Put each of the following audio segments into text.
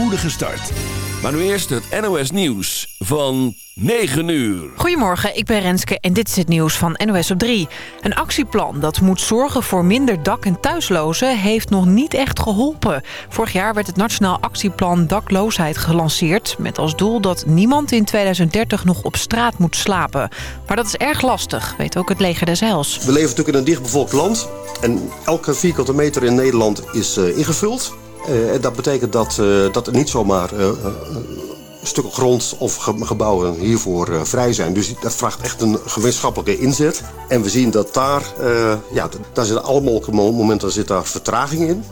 spoedige start. Maar nu eerst het NOS Nieuws van 9 uur. Goedemorgen, ik ben Renske en dit is het nieuws van NOS op 3. Een actieplan dat moet zorgen voor minder dak- en thuislozen... heeft nog niet echt geholpen. Vorig jaar werd het Nationaal Actieplan Dakloosheid gelanceerd... met als doel dat niemand in 2030 nog op straat moet slapen. Maar dat is erg lastig, weet ook het leger des Heils. We leven natuurlijk in een dichtbevolkt land... en elke vierkante meter in Nederland is uh, ingevuld... En dat betekent dat, uh, dat er niet zomaar uh, stukken grond of ge gebouwen hiervoor vrij zijn. Dus dat vraagt echt een gemeenschappelijke inzet. En we zien dat daar, ja, daar zitten alle mogelijke momenten zit daar vertraging in.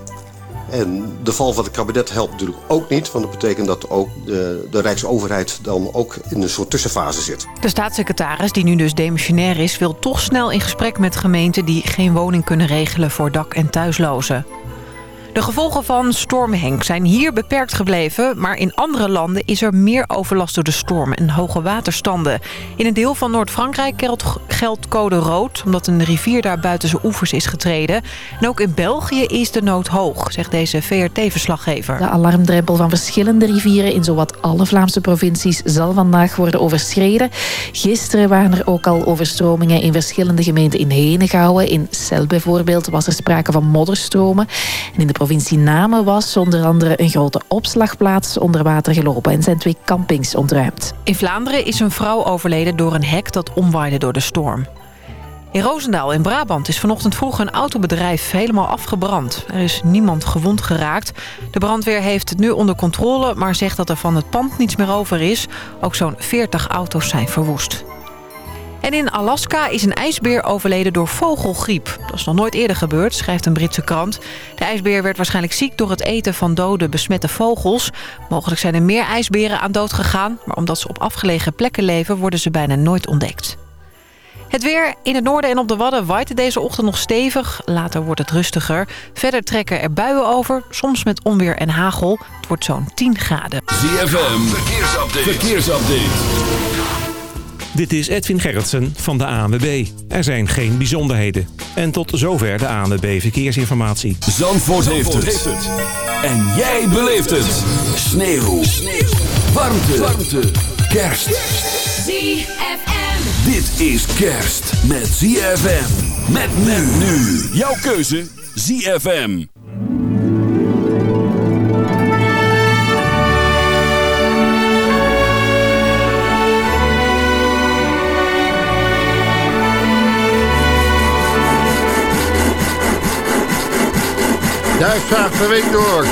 En de val van het kabinet helpt natuurlijk ook niet. Want dat betekent dat ook de, de Rijksoverheid dan ook in een soort tussenfase zit. De staatssecretaris, die nu dus demissionair is... wil toch snel in gesprek met gemeenten die geen woning kunnen regelen voor dak- en thuislozen. De gevolgen van storm Henk zijn hier beperkt gebleven... maar in andere landen is er meer overlast door de storm en hoge waterstanden. In een deel van Noord-Frankrijk geldt code rood... omdat een rivier daar buiten zijn oevers is getreden. En ook in België is de nood hoog, zegt deze VRT-verslaggever. De alarmdrempel van verschillende rivieren in zowat alle Vlaamse provincies... zal vandaag worden overschreden. Gisteren waren er ook al overstromingen in verschillende gemeenten in Henegouwen. In Cel bijvoorbeeld was er sprake van modderstromen. En in de Namen was onder andere een grote opslagplaats onder water gelopen en zijn twee campings ontruimd. In Vlaanderen is een vrouw overleden door een hek dat omwaaide door de storm. In Roosendaal in Brabant is vanochtend vroeg een autobedrijf helemaal afgebrand. Er is niemand gewond geraakt. De brandweer heeft het nu onder controle, maar zegt dat er van het pand niets meer over is. Ook zo'n 40 auto's zijn verwoest. En in Alaska is een ijsbeer overleden door vogelgriep. Dat is nog nooit eerder gebeurd, schrijft een Britse krant. De ijsbeer werd waarschijnlijk ziek door het eten van dode besmette vogels. Mogelijk zijn er meer ijsberen aan dood gegaan... maar omdat ze op afgelegen plekken leven worden ze bijna nooit ontdekt. Het weer in het noorden en op de Wadden waait deze ochtend nog stevig. Later wordt het rustiger. Verder trekken er buien over, soms met onweer en hagel. Het wordt zo'n 10 graden. ZFM, verkeersupdate. verkeersupdate. Dit is Edwin Gerritsen van de ANWB. Er zijn geen bijzonderheden. En tot zover de ANWB Verkeersinformatie. Zandvoort, Zandvoort heeft, het. heeft, het. En jij beleeft het. Sneeuw. Sneeuw. Warmte. Warmte. Kerst. ZFM. Dit is kerst met ZFM. Met men nu. Jouw keuze. ZFM. Jij zaagt de week door.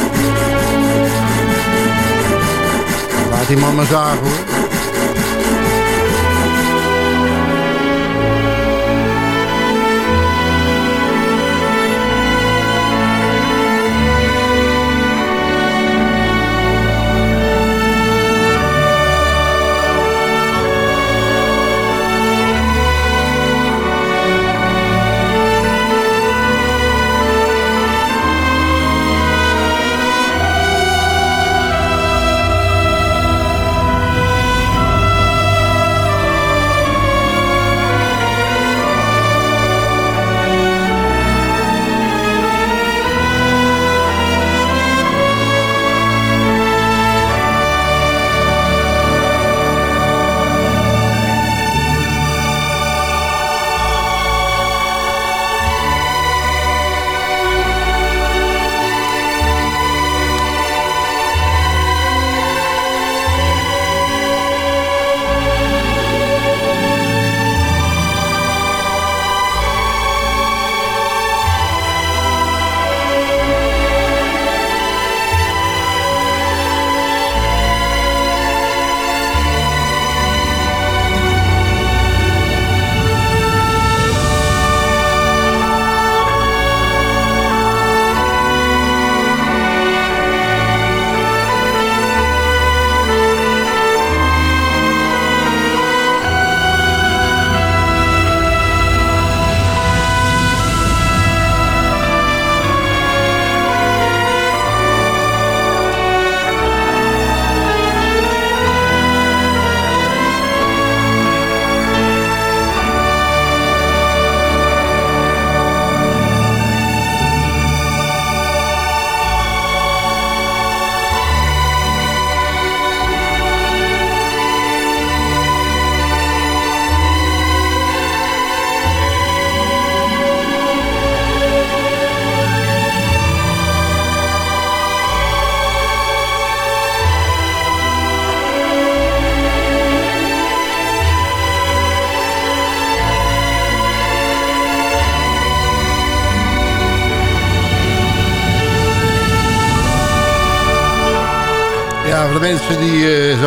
Laat die man maar zagen hoor.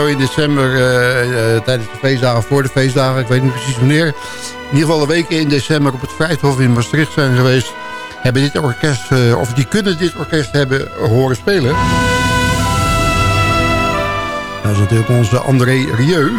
In december, uh, tijdens de feestdagen, voor de feestdagen, ik weet niet precies wanneer, in ieder geval de weken in december op het Vrijthof in Maastricht zijn geweest, hebben dit orkest, of die kunnen dit orkest hebben horen spelen. Dat is natuurlijk onze André Rieu.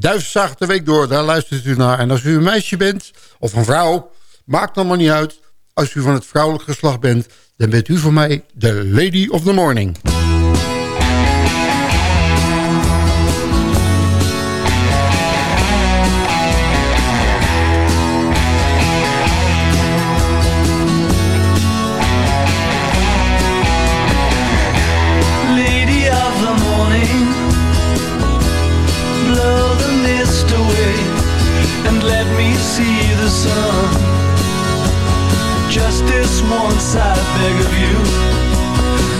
Duifzaag de week door, daar luistert u naar. En als u een meisje bent, of een vrouw, maakt allemaal niet uit. Als u van het vrouwelijk geslacht bent, dan bent u voor mij de lady of the morning. once I beg of you.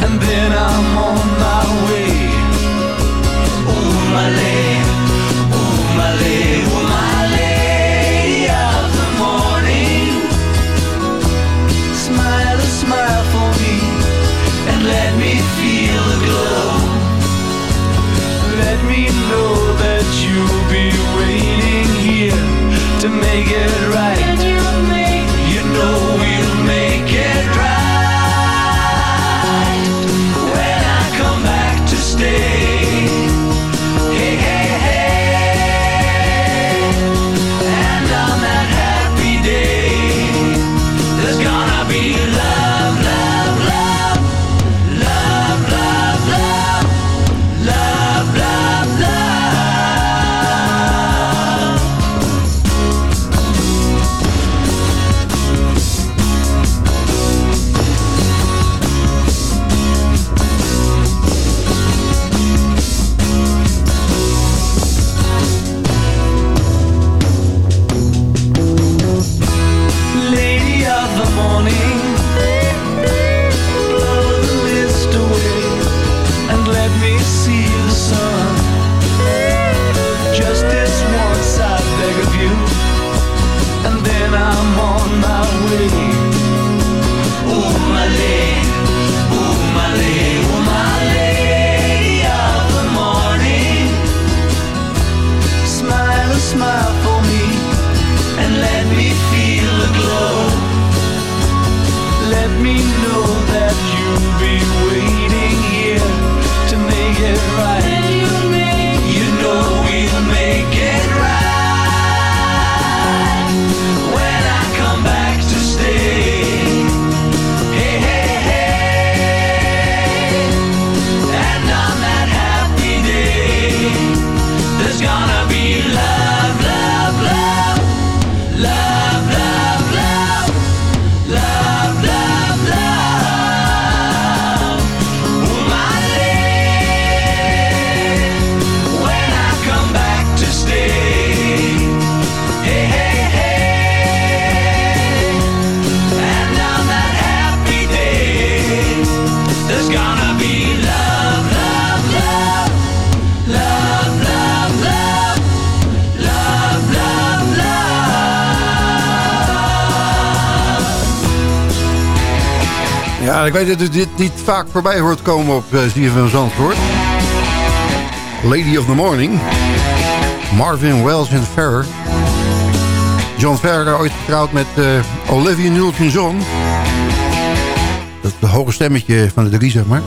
And then I'm on my way. Oh my lady, my lady, my lady of the morning. Smile a smile for me And let me feel the glow. Let me know that you'll be waiting here To make it right. Ik weet dat dit niet vaak voorbij hoort komen op uh, ZFM Zandvoort. Lady of the Morning. Marvin Wells en Ferrer. John Ferrer ooit getrouwd met uh, Olivia Newton-John. Dat is het hoge stemmetje van de drie, zeg maar.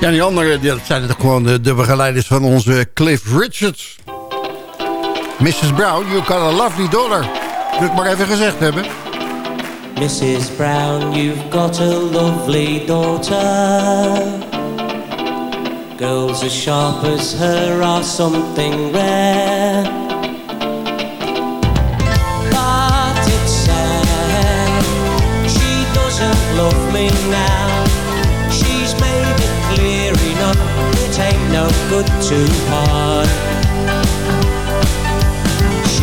Ja, die andere dat zijn toch gewoon de, de begeleiders van onze Cliff Richards. Mrs. Brown, you got a lovely daughter. Wil ik maar even gezegd hebben. Mrs. Brown, you've got a lovely daughter. Girls as sharp as her are something rare. But it's sad, she doesn't love me now. She's made it clear enough, it ain't no good to part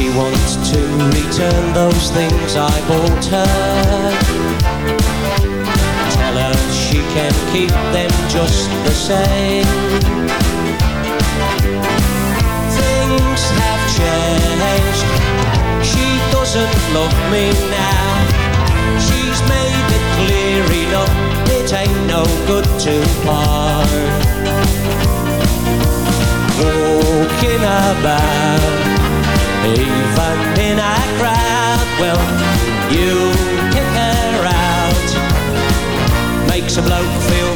wants to return those things I bought her. Tell her she can keep them just the same. Things have changed. She doesn't love me now. She's made it clear enough. It ain't no good to part. Walking about even in a crowd, well, you pick her out. Makes a bloke feel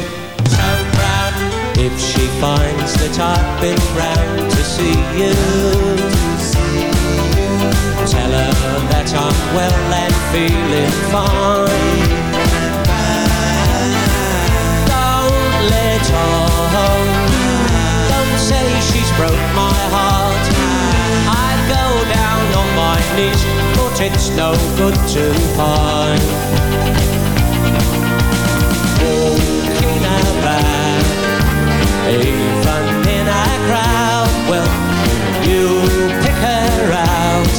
so proud if she finds that I've been round to see you. Tell her that I'm well and feeling fine. It's no good to find. Walking about, even in a crowd, well, you pick her out.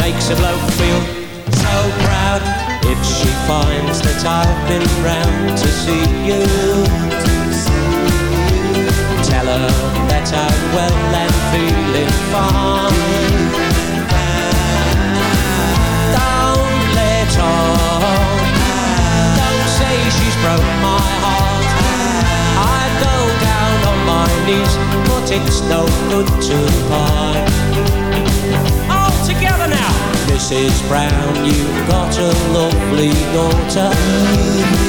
Makes a bloke feel so proud if she finds that I've been round to see you tell her that I'm well and feeling fine. Broke my heart. I go down on my knees, but it's no good to part. All together now. Mrs. Brown, you've got a lovely daughter.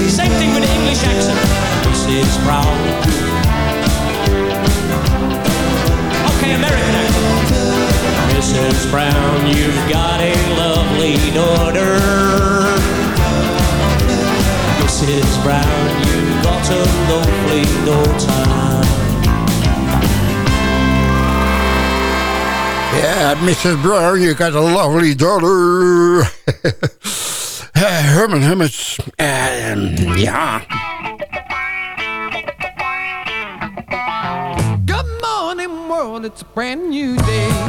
Same thing with the English accent. Mrs. Brown, Okay, America. Mrs. Brown, you've got a lovely daughter. Mrs. Brown, you've got a lovely daughter. Yeah, Mrs. Brown, you got a lovely daughter. Herman Hummets. Uh, ja. world, it's a brand new day.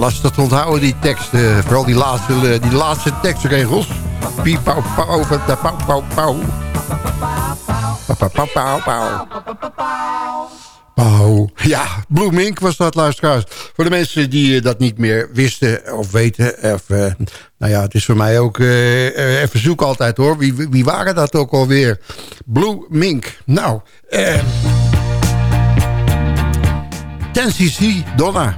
lastig te onthouden, die teksten. Eh, vooral die laatste, eh, die laatste tekstregels. Piep, pauw, pauw, pauw, pauw, pauw. Pauw, pauw, pauw. Oh, ja, Blue Mink was dat, luisteraars. Voor de mensen die dat niet meer wisten of weten... Of, nou ja, het is voor mij ook uh, even zoeken altijd, hoor. Wie, wie waren dat ook alweer? Blue Mink. Nou, eh... 10cc Donna.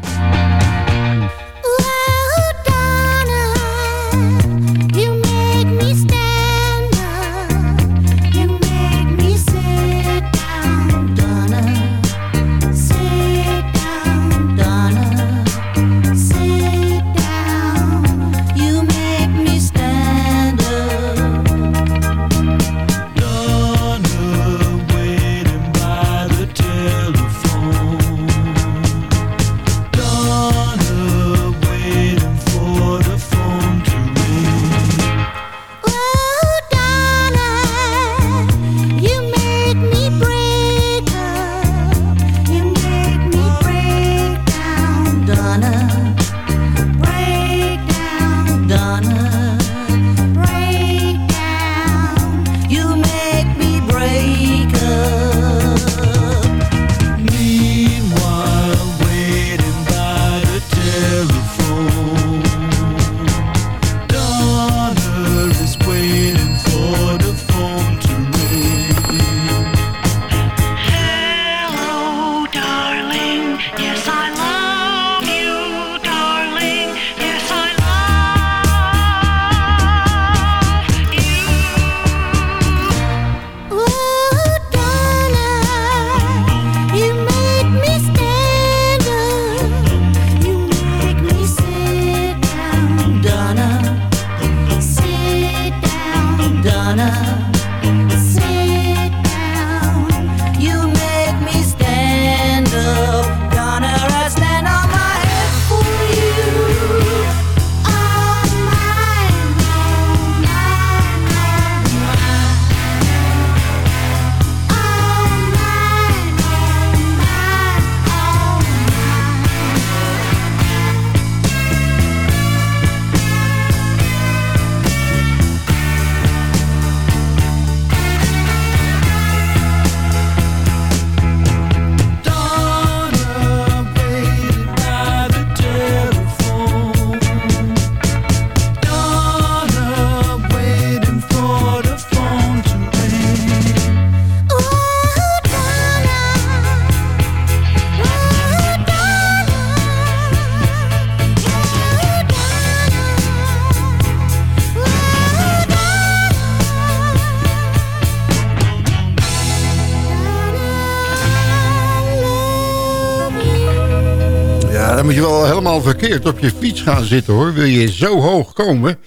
Verkeerd op je fiets gaan zitten hoor. Wil je zo hoog komen.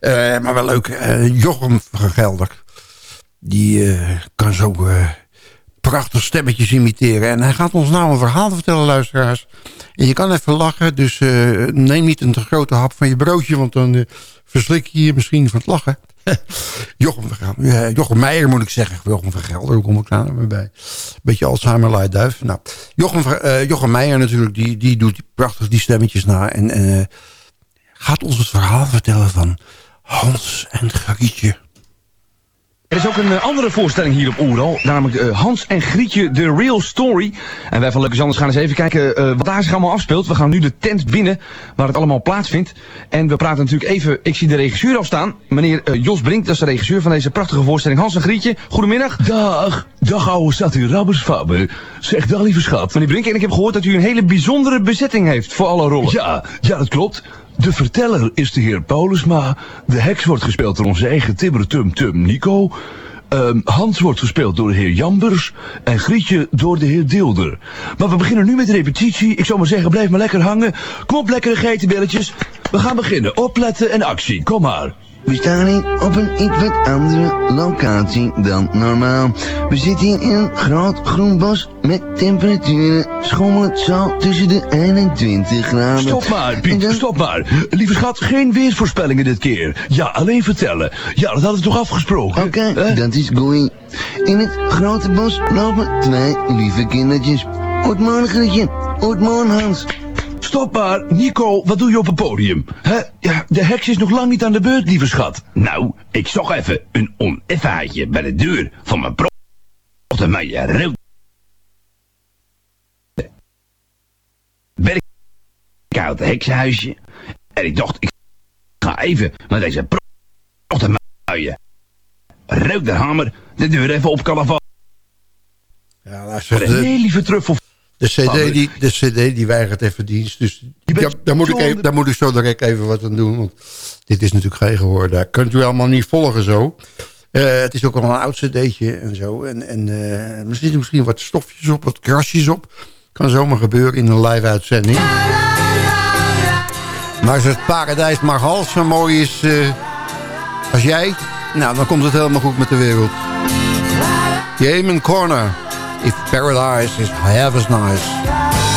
Uh, maar wel leuk. Uh, Jochem van Gelder. Die uh, kan zo prachtig stemmetjes imiteren. En hij gaat ons nou een verhaal vertellen luisteraars. En je kan even lachen. Dus neem niet een te grote hap van je broodje. Want dan verslik je je misschien van het lachen. Jochem, ja, Jochem Meijer moet ik zeggen. Jochem van Gelder, hoe kom ik daar nou bij? Beetje Alzheimer Leidduif. Nou, Jochem, uh, Jochem Meijer natuurlijk, die, die doet prachtig die stemmetjes na. En uh, gaat ons het verhaal vertellen van Hans en Grietje. Er is ook een uh, andere voorstelling hier op Oeral, namelijk uh, Hans en Grietje, The Real Story. En wij van Leukers Anders gaan eens even kijken uh, wat daar zich allemaal afspeelt. We gaan nu de tent binnen, waar het allemaal plaatsvindt. En we praten natuurlijk even, ik zie de regisseur al staan. Meneer Jos Brink, dat is de regisseur van deze prachtige voorstelling Hans en Grietje. Goedemiddag. Dag, dag ouwe staat u Rabbersfabbe. Zeg dag lieve schat. Meneer Brink, en ik heb gehoord dat u een hele bijzondere bezetting heeft voor alle rollen. Ja, ja dat klopt. De verteller is de heer Paulusma. De heks wordt gespeeld door onze eigen Tibber Tum Nico. Um, Hans wordt gespeeld door de heer Jambers en Grietje door de heer Dilder. Maar we beginnen nu met de repetitie. Ik zou maar zeggen, blijf maar lekker hangen. Kom op, lekkere geitenbelletjes. We gaan beginnen. Opletten en actie. Kom maar. We staan hier op een iets wat andere locatie dan normaal. We zitten hier in een groot groen bos met temperaturen schommelend zo tussen de 21 graden. Stop maar, Piet, dan... stop maar. Lieve schat, geen weersvoorspellingen dit keer. Ja, alleen vertellen. Ja, dat hadden we toch afgesproken? Oké, okay, dat is goed. In het grote bos lopen twee lieve kindertjes. Goedemorgen, Grietje. Goedemorgen, Hans. Stop maar. Nico, wat doe je op het podium? Hè? Ja, de heks is nog lang niet aan de beurt, lieve schat. Nou, ik zag even een oneffenheidje bij de deur van mijn pro... Maar je rood... Ben ik uit het heksenhuisje. En ik dacht, ik ga even met deze pro... muien. Rook de hamer, de deur even op kalafat. Ja, luister, de, lieve truffel. De, CD, die, de CD die weigert even dienst. Dus ja, daar, moet ik zo- even, daar moet ik zo direct even wat aan doen. Want dit is natuurlijk geen gehoor. Daar kunt u allemaal niet volgen zo. Eh, het is ook al een oud cd'tje en zo. En, en eh, er zitten misschien wat stofjes op, wat krasjes op. Kan zomaar gebeuren in een live uitzending. Maar als het paradijs maar half zo mooi is eh, als jij... Nou, dan komt het helemaal goed met de wereld. Yemen Corner. If paradise is half as nice.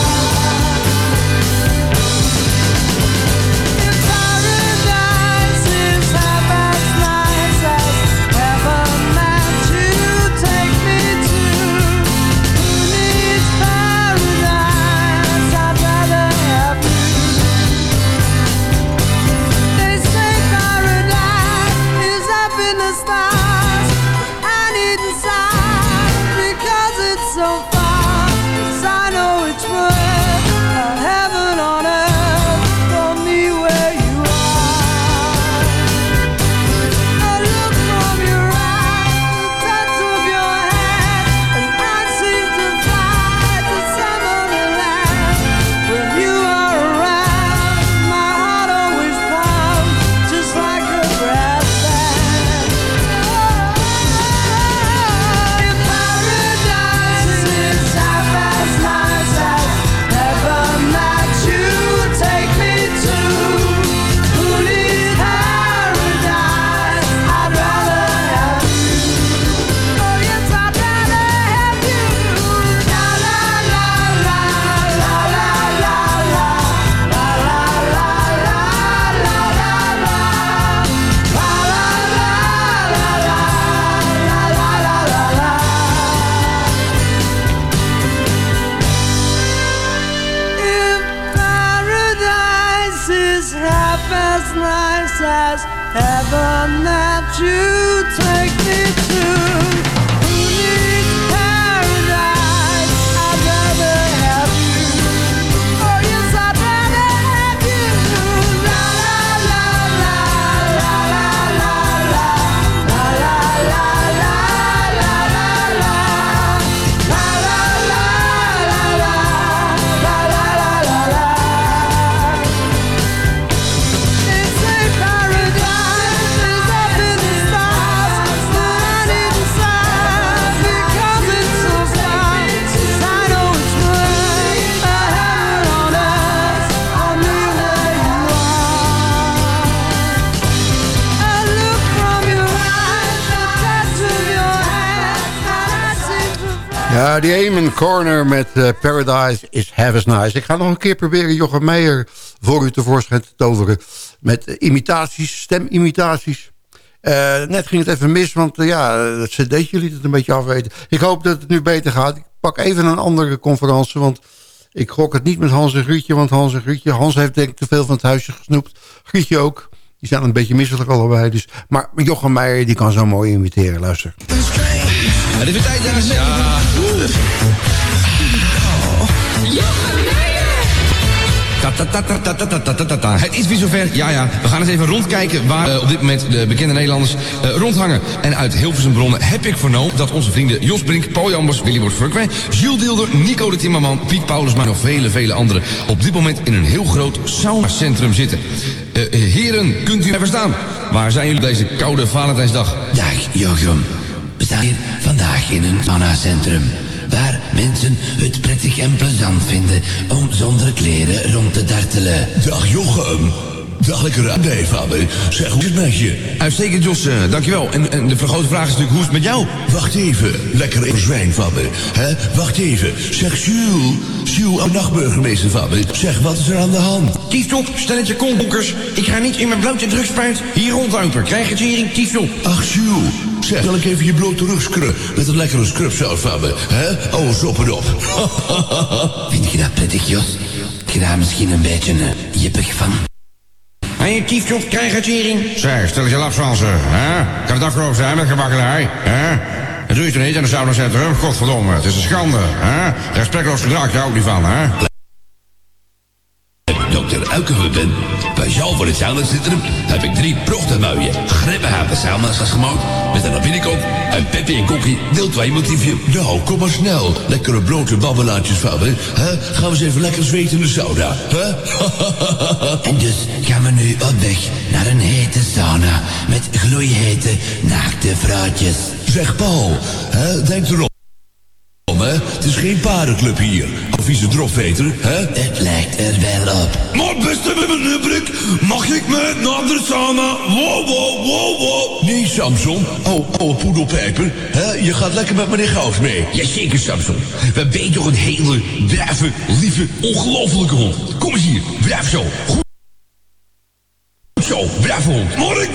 Corner met eh, Paradise is Have Nice. Ik ga nog een keer proberen Jochem Meijer voor u tevoorschijn te toveren. Met eh, imitaties, stemimitaties. Eh, net ging het even mis, want ja, het cd'tje liet het een beetje afweten. Ik hoop dat het nu beter gaat. Ik pak even een andere conferentie, want ik gok het niet met Hans en Grietje. Want Hans en Grietje, Hans heeft denk ik te veel van het huisje gesnoept. Grietje ook. Die zijn een beetje misselijk allebei. Dus. Maar Jochem Meijer die kan zo mooi imiteren, luister. Het is tijd, dames Het is weer zover. Ja, ja. We gaan eens even rondkijken waar eh, op dit moment de bekende Nederlanders eh, rondhangen. En uit Hilversum bronnen heb ik vernomen dat onze vrienden Jos Brink, Paul Jambers, Willy Bord Jules Deelder, Nico de Timmerman, Piet Paulus, maar nog vele, vele anderen op dit moment in een heel groot saunacentrum zitten. Eh, heren, kunt u mij verstaan? Waar zijn jullie deze koude Valentijnsdag? Dag Jochem. We staan hier vandaag in een sauna-centrum. Waar mensen het prettig en plezant vinden om zonder kleren rond te dartelen. Dag Jochem. Dag lekker aan bij, vader. Zeg, hoe is het met je? Uitstekend, Jos. eh, dankjewel. En, en de grote vraag is natuurlijk, hoe is het met jou? Wacht even. Lekker in zwijn, vader. Hè? Wacht even. Zeg, Jules. Jules, oude nachtburgemeester, vader. Zeg, wat is er aan de hand? Kies op, stelletje konkers. Ik ga niet in mijn blootje drugspuit hier rondlopen. Krijg je tering, kies op. Ach, Jules. Zeg, zal ik even je blote rug scrubben met een lekkere scrubsaus, vader. Hè? Oh, zop het op. Vind je dat prettig, Jos? je daar misschien een beetje uh, jippig van? En je tiefjot krijgen tering. Zeg, stel je laf van ze. Hè? Kan het afgelopen zijn met gebakkelei? Hè? Dat doe je toch niet in de saunacentrum? Godverdomme, het is een schande. Hè? Respectloos gedrag, daar ook niet van, hè? Ben. Bij jou voor het saunacentrum heb ik drie prochtermuien. Gribbenhapen sauna's gemaakt. Met een binnenkop, een peppy en kokkie, deel 2 motiefje. Nou, kom maar snel. Lekkere blote babbelaartjes van me. Hè? Gaan we eens even lekker zweten in de sauna. Hè? en dus gaan we nu op weg naar een hete sauna. Met gloeihete, naakte vrouwtjes. Zeg Paul, hè, denk erop. Hè? Het is geen paardenclub hier. Of vieze drofveter, hè? Het lijkt er wel op. Maar beste rubriek, mag ik met naar de sauna? Wow, wow, wow, wow. Nee, Samson. Oh, oh, poedelpijper. Hè? Je gaat lekker met meneer Gauws mee. Jazeker, Samson. We ben toch een hele brave, lieve, ongelofelijke hond. Kom eens hier, braaf zo. Goed zo, brave hond. Maar ik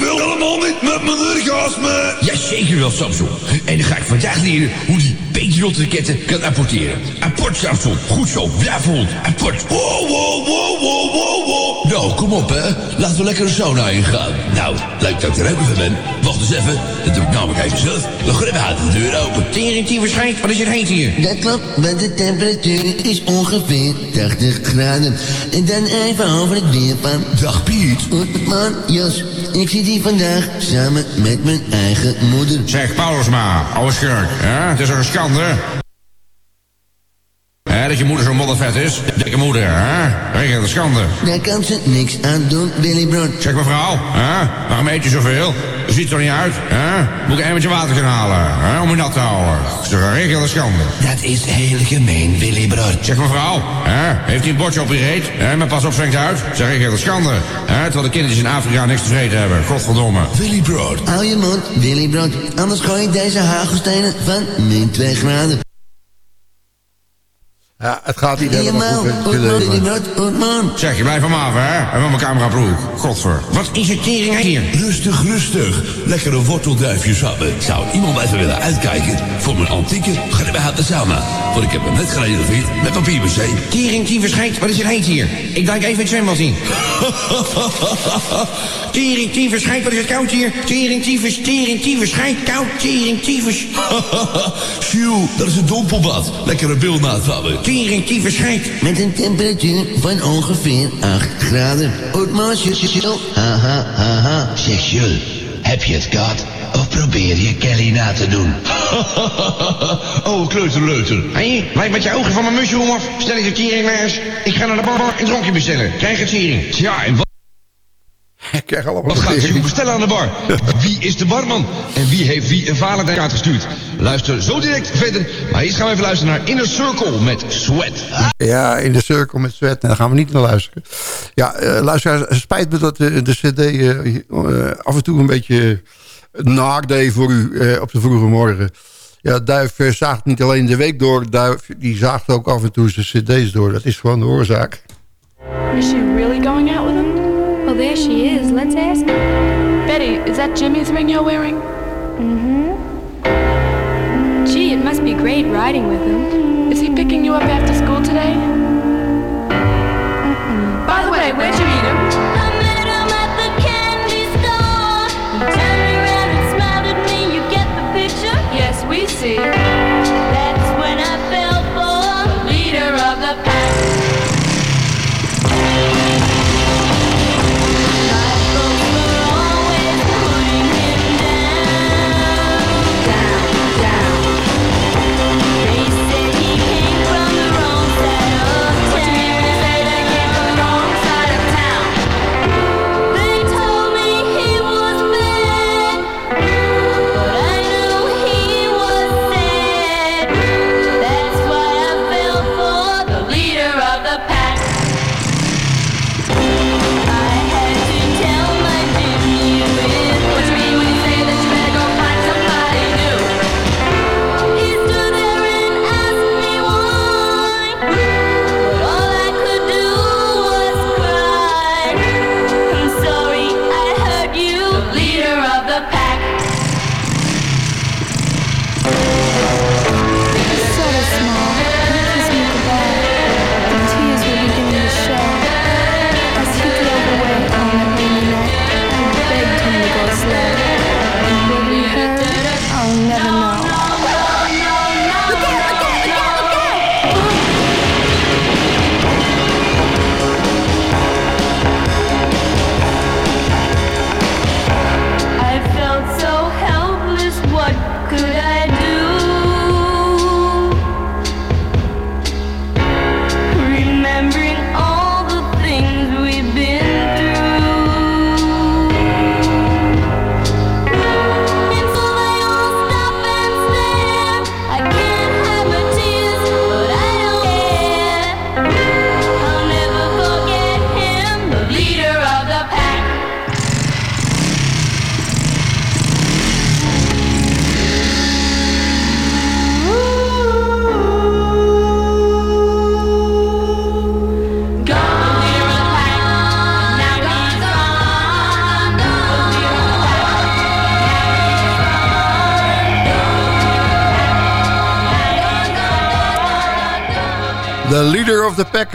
mee. Jazeker wel, Samson. En dan ga ik vandaag leren hoe die Patriot-raketten kan apporteren. Apport, Samson. Goed zo, brave hond. Apport. Wow, wow, wow, wow, wow, wow. Nou, kom op, hè. Laten we lekker de sauna ingaan. Nou, leuk dat ik er ook even ben. Wacht eens even. Dat doe ik namelijk even zelf. Gribben uit de deur open. Tering, tyfus, schijt. Wat is het heet hier? Dat klopt, want de temperatuur is ongeveer 80 graden. En dan even over het weer van... Dag Piet. Man, Jos, ik zit hier vandaag samen met mijn eigen moeder. Zeg, Paulusma, oude schurk. Hè? Het is een schande? Hè, dat je moeder zo'n moddervet is? Dikke moeder, hè? Regel de schande. Daar kan ze niks aan doen, Willy Brood. Zeg mevrouw, hè? waarom eet je zoveel? Je ziet er niet uit, hè? Moet ik een water gaan halen, hè? Om je nat te houden. Zeg, een regel de schande. Dat is heel gemeen, Willy Brood. Zeg mevrouw, hè? heeft hij een bordje op je reet? Hè? Maar pas op, zwenkt uit. Zeg, regel de schande. Hè? Terwijl de kindertjes in Afrika niks te vreten hebben. Godverdomme. Willy Brood. Hou je mond, Willy Brood. Anders gooi ik deze hagelstenen van min 2 graden. Ja, het gaat niet In helemaal goed Oetman. Zeg, je blijft van af, hè? En van mijn cameraploeg. Godver. Wat is het tering hier? Rustig, rustig. Lekkere wortelduifjes hebben. Zou iemand even willen uitkijken voor mijn antieke gribbenhouten sauna? Want ik heb hem net gerenoveerd met papiermaché. Tering, tyfus, schijt. Wat is het heet hier? Ik duik even het zwembad in. tering, tyfus. Wat is het koud hier? Tering, tyfus, tering, tyfus. Koud, tering, tyfus. Sjoe, dat is een dompelbad. Lekkere bilnaad hebben. Tering, tyfus, schijt. Met een temperatuur van ongeveer 8 graden. Oetman, chill, ha ha. Zeg Jules, heb je het gehad? Of probeer je Kelly na te doen? oh, kleuterleuter. Hé, blijf met je ogen van mijn mushroom af. Stel je de tering naar eens. Ik ga naar de bar een drankje bestellen. Krijg het tering. Ja, en wat, Ik krijg allemaal wat gaat. Sjoe bestellen aan de bar? Wie is de barman? En wie heeft wie een Valentijnkaart gestuurd? Luister zo direct verder. Maar eerst gaan we even luisteren naar Inner Circle met Sweat. Ja, in de cirkel met Sweat. En daar gaan we niet naar luisteren. Ja, eh luisteraars, het spijt me dat de, de cd eh, eh, af en toe een beetje naar deed voor u eh, op de vroege morgen. Ja, Duif eh, zaagt niet alleen de week door. Duif die zaagt ook af en toe zijn cd's door. Dat is gewoon de oorzaak. Is she really going out with him? Well, there she is. That Jimmy's ring you're wearing? Mm-hmm. Gee, it must be great riding with him. Is he picking you up after school today? By the way, where'd you meet him? I met him at the candy store. He turned around and smiled at me. You get the picture? Yes, we see.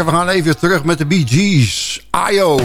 we gaan even terug met de BGS. Ayo.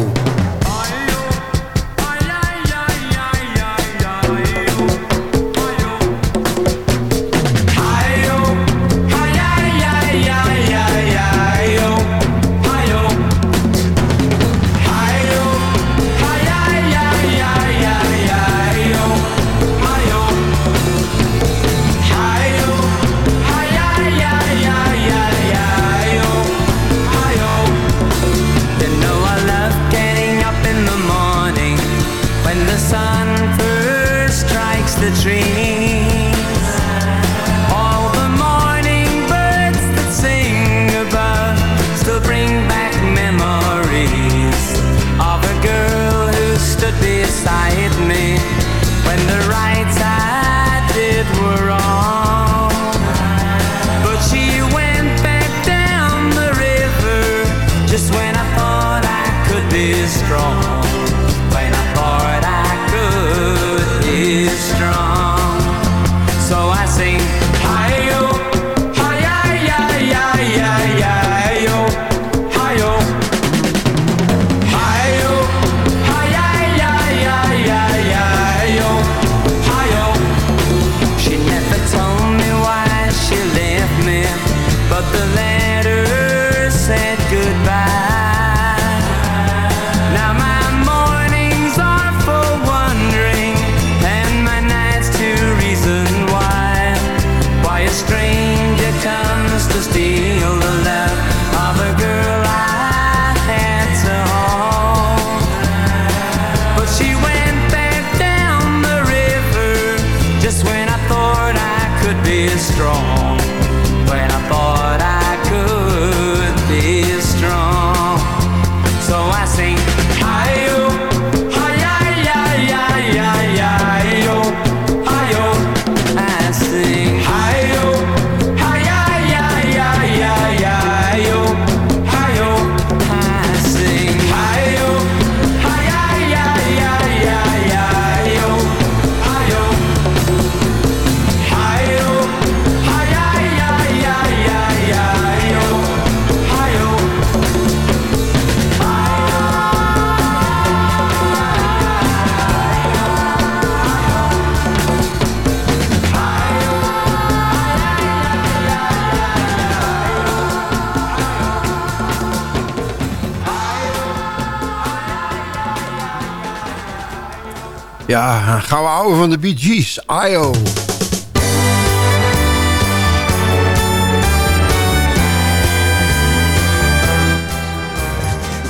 Ja, gaan we houden van de Bee Gees, I.O.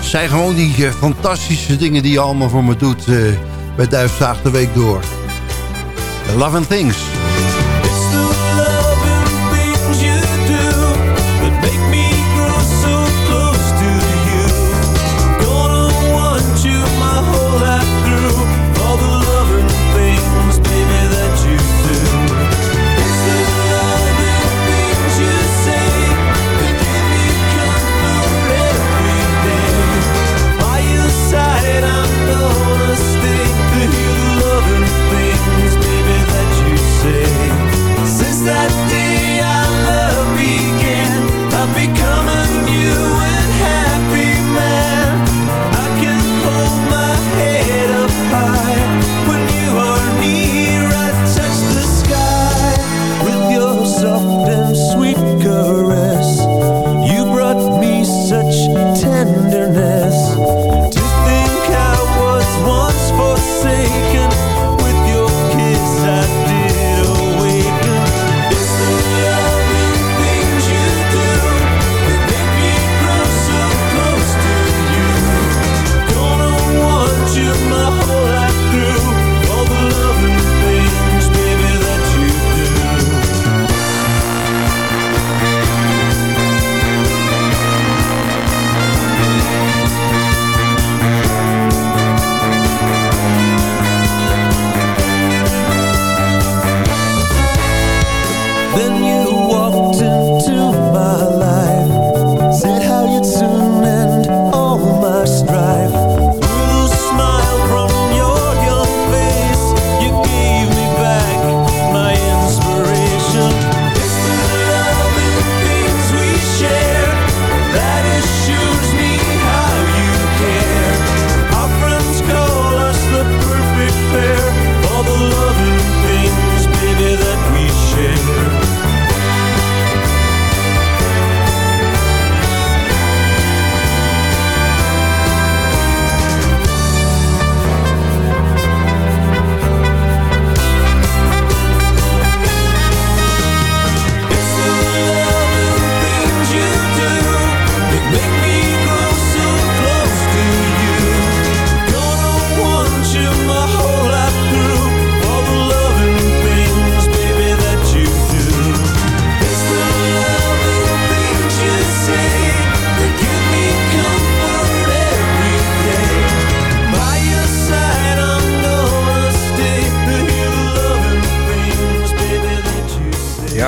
zijn gewoon die eh, fantastische dingen die je allemaal voor me doet uh, bij Duifzaag de Week door. The Love and Things.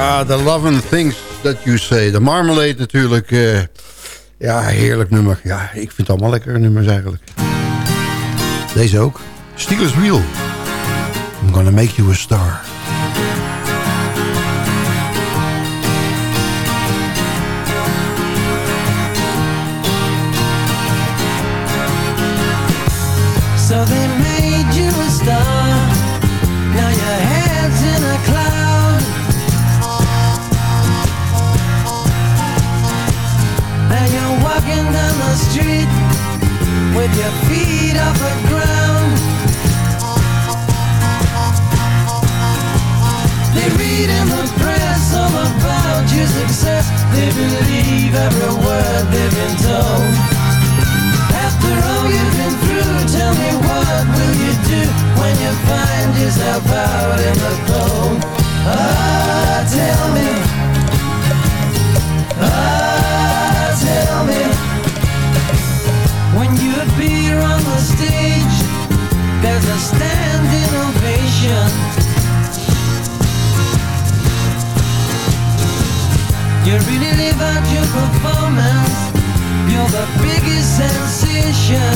Ja, The Love and Things That You Say. De Marmalade natuurlijk. eh, ja, heerlijk nummer. Ja, ik vind het allemaal lekkere nummers eigenlijk. Deze ook. Steelers Wheel. I'm gonna make you a star. So the street with your feet off the ground. They read in the press all about your success. They believe every word they've been told. After all you've been through, tell me what will you do when you find yourself out in the cold? Ah, tell me. A standing. You really live out your performance. You're the biggest sensation.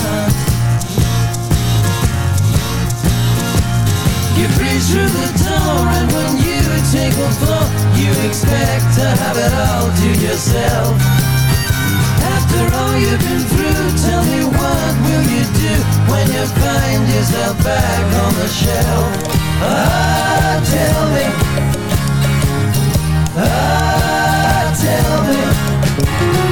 You breeze through the door, and when you take the floor, you expect to have it all to yourself. After all you've been through, tell me what will you do when you find yourself back on the shelf? Ah, tell me. Ah, tell me.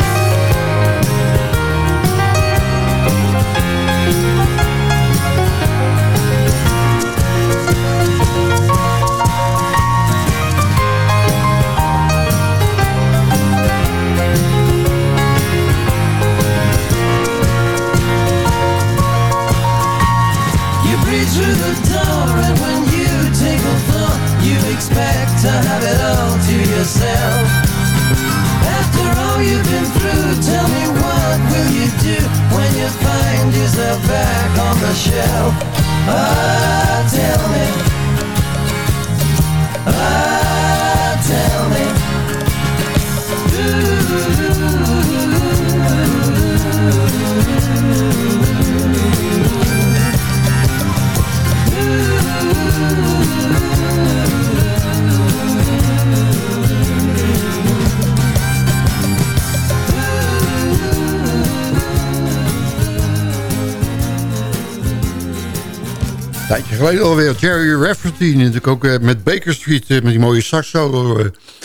Alweer. Jerry Rafferty, natuurlijk ook eh, met Baker Street... eh, met die mooie saxo eh,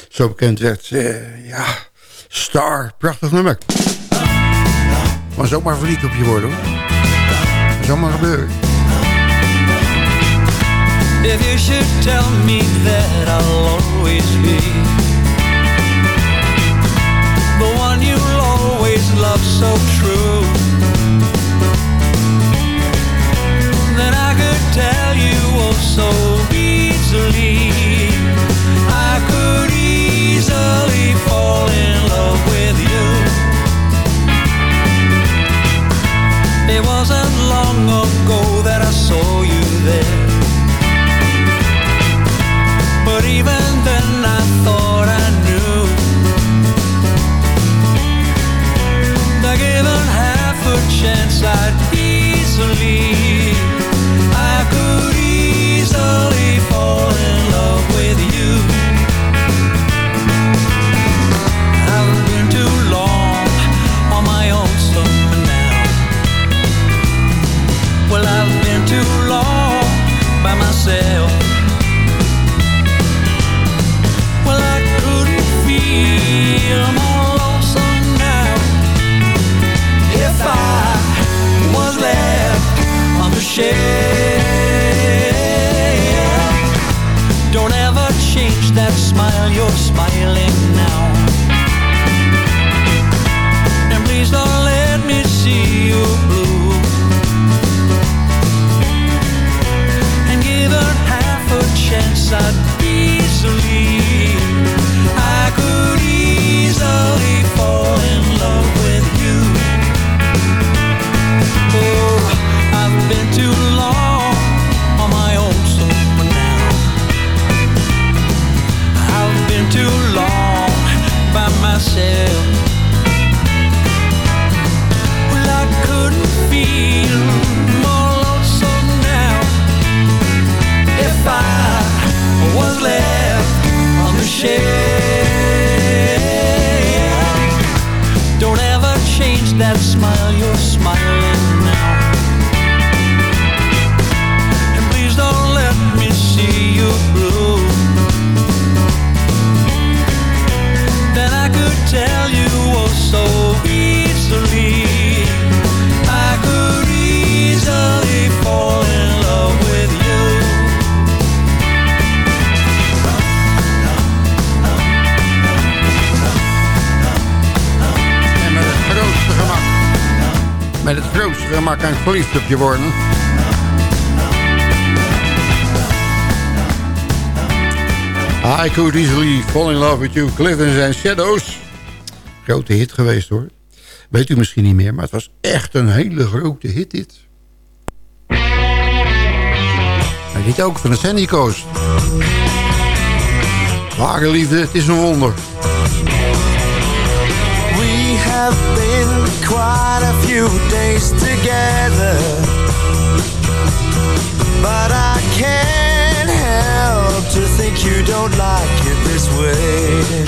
zo bekend werd. Ja, Star, prachtig nummer. Maar zomaar verliefd op je worden, hoor. Zomaar gebeuren. If you should tell me that I'll always be the one you'll always love so true, long ago that I saw you gemak kan verliefd op je worden. I could easily fall in love with you, Clifford and Shadows. Grote hit geweest hoor. Weet u misschien niet meer, maar het was echt een hele grote hit dit. En dit ook van de Sandy Coast. Ware liefde, het is een wonder. Have been quite a few days together. But I can't help to think you don't like it this way.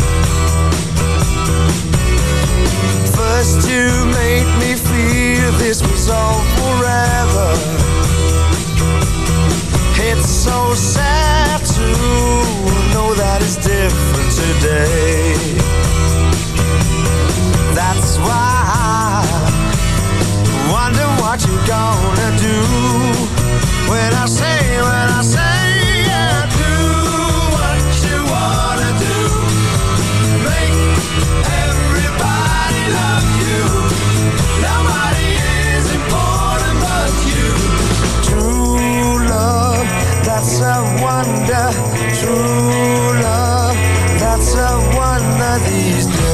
First you made me feel this was all forever. It's so sad to know that it's different today that's why I wonder what you're gonna do when I say, when I say, yeah, do what you wanna do. Make everybody love you. Nobody is important but you. True love, that's a wonder. True love, that's a wonder these days.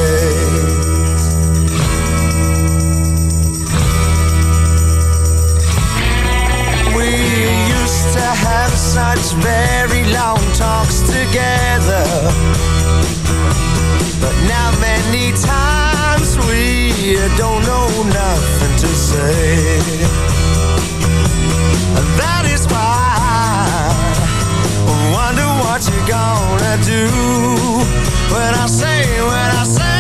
To have such very long talks together. But now many times we don't know nothing to say. And that is why I wonder what you're gonna do when I say, when I say,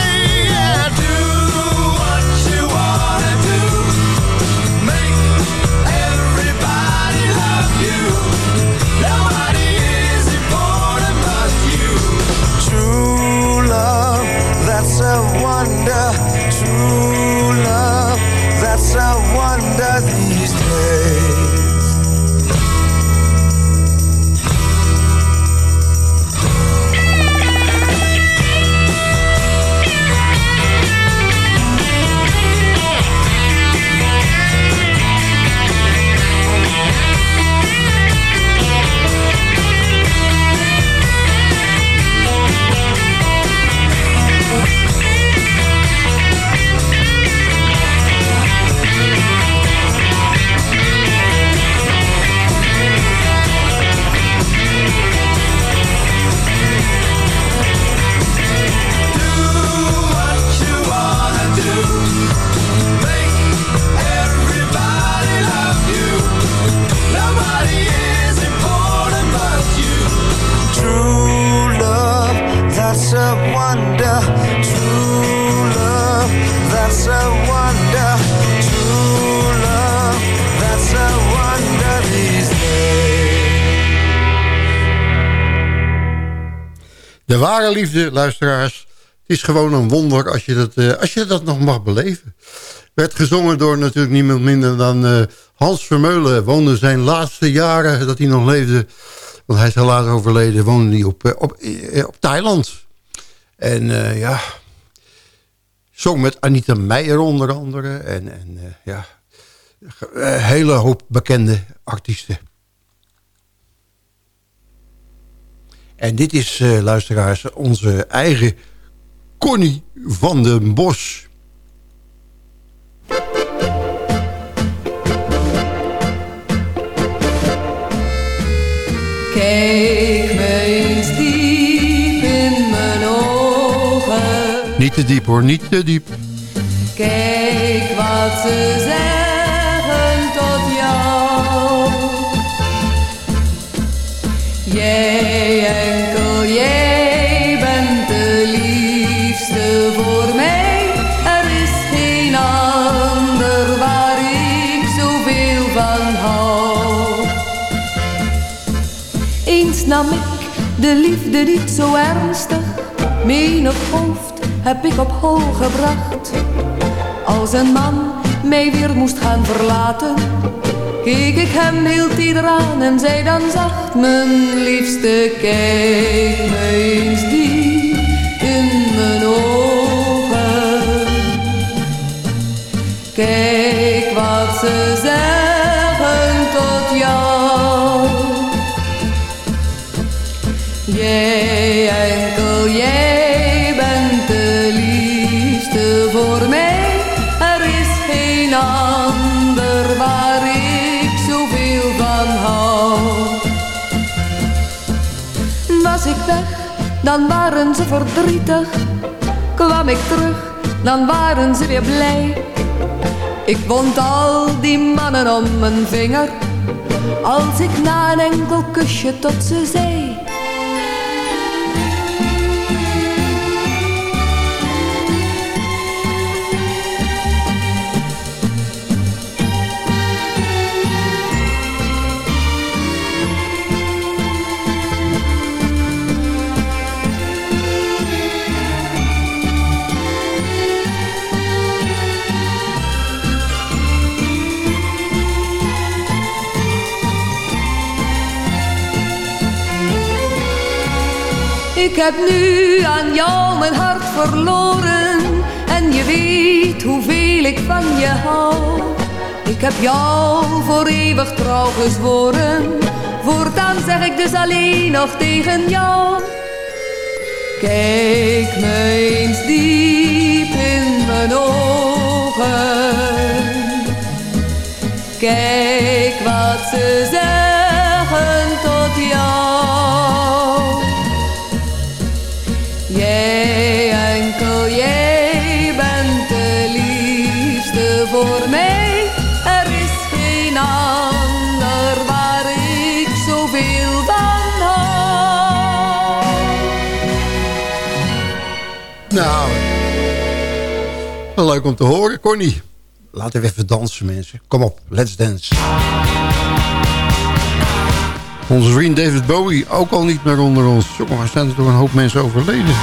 De ware liefde, luisteraars. Het is gewoon een wonder als je dat, eh, als je dat nog mag beleven. Werd gezongen door natuurlijk niemand minder dan eh, Hans Vermeulen. Woonde zijn laatste jaren dat hij nog leefde. Want hij is helaas overleden. Woonde hij op, eh, op, op Thailand. En ja... Zong met Anita Meijer onder andere. En, en ja... Een hele hoop bekende artiesten. En dit is, eh, luisteraars, onze eigen Connie van den Bos. Kijk me eens diep in mijn ogen. Niet te diep hoor, niet te diep. Kijk wat ze zeggen Jij enkel, jij bent de liefste voor mij. Er is geen ander waar ik zoveel van hou. Eens nam ik de liefde niet zo ernstig. Menig hoofd heb ik op hol gebracht. Als een man mij weer moest gaan verlaten, keek ik hem heel teder en zei dan zacht: Mijn liefste, kijk me eens diep in mijn ogen. Kijk wat Jij dan waren ze verdrietig. Kwam ik terug, dan waren ze weer blij. Ik wond al die mannen om mijn vinger. Als ik na een enkel kusje tot ze zei. Heb nu aan jou mijn hart verloren. En je weet hoeveel ik van je hou. Ik heb jou voor eeuwig trouw gezworen. Voortaan zeg ik dus alleen nog tegen jou. Kijk me eens diep in mijn ogen. Kijk wat ze zeggen leuk om te horen, Connie. Laten we even dansen, mensen. Kom op, let's dance. Onze vriend David Bowie, ook al niet meer onder ons. Jongen, zijn er door een hoop mensen overleden.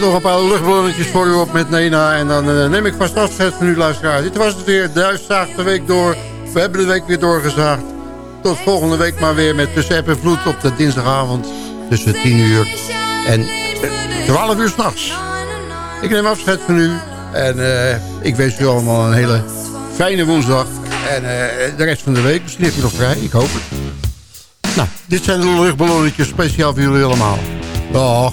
Nog een paar luchtballonnetjes voor u op met Nena. En dan uh, neem ik vast afscheid van u, luisteraar. Dit was het weer. Duif zaagt de week door. We hebben de week weer doorgezaagd. Tot volgende week maar weer met Tussen en Vloed op de dinsdagavond. Tussen 10 uur en 12 uur s'nachts. Ik neem afscheid van u. En uh, ik wens u allemaal een hele fijne woensdag. En uh, de rest van de week. Misschien heeft u nog vrij. Ik hoop het. Nou, dit zijn de luchtballonnetjes speciaal voor jullie allemaal. Dag.